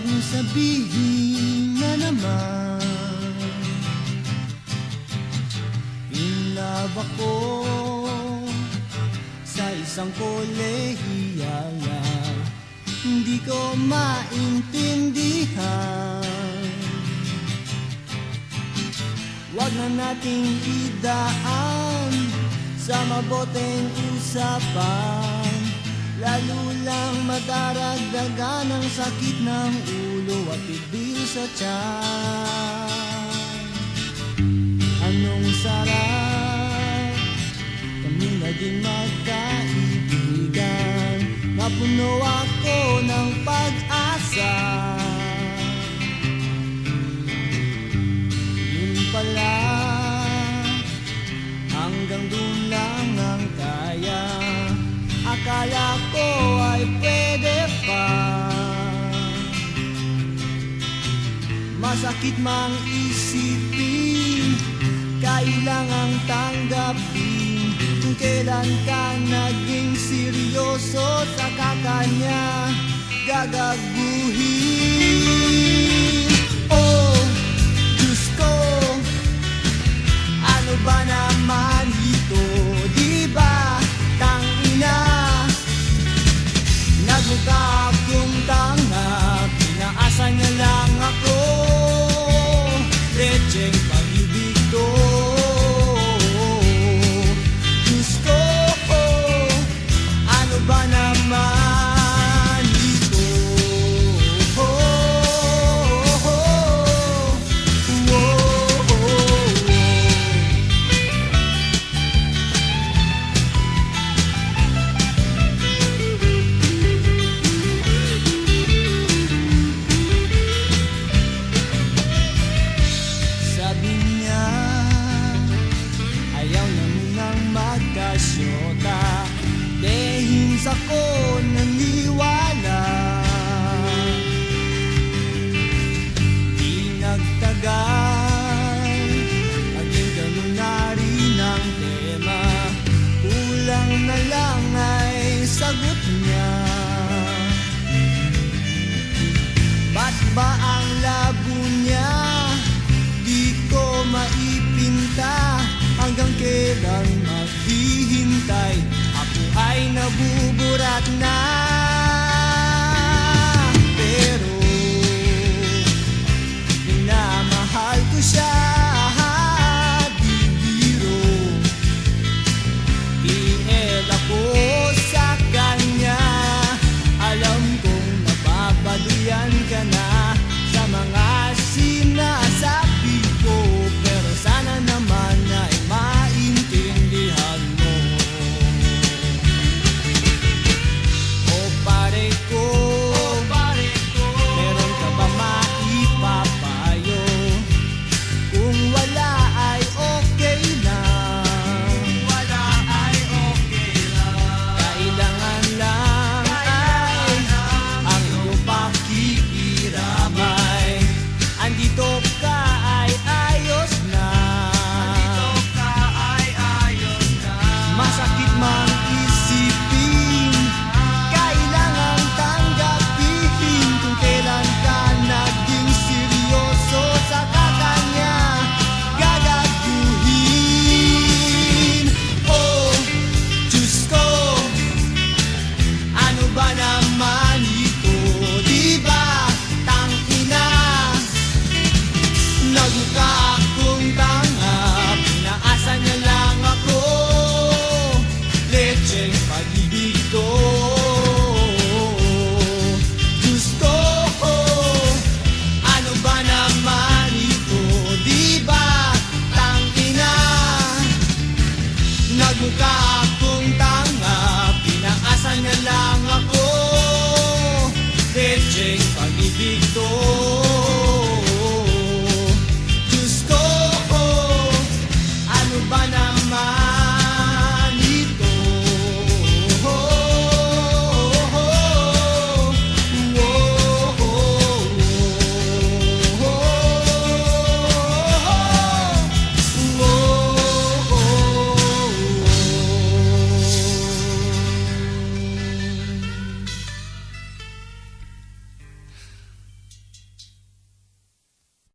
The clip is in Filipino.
Huwag mo sabihin na naman. In love ako Sa isang kolehiyala Hindi ko maintindihan. Huwag na nating idaan Sa maboteng usapan Lalo lang madaragdagan ang sakit ng ulo at ibil sa tiyan. Anong sarap Kami naging magkaibigan. Napuno ako ng pag-asa Masakit mang isipin Kailangang tanggapin Kung kailan ka naging seryoso Sa kakanya. Gagaguhin Dehins ako naniwala. Di nagtagal Naging tema. Kulang na lang ay sagot niya. Ba't ba ang labo? Di ko maipinta Hanggang kailan maghihintay ay nabuburat na Di ba? Tangina Nagmukha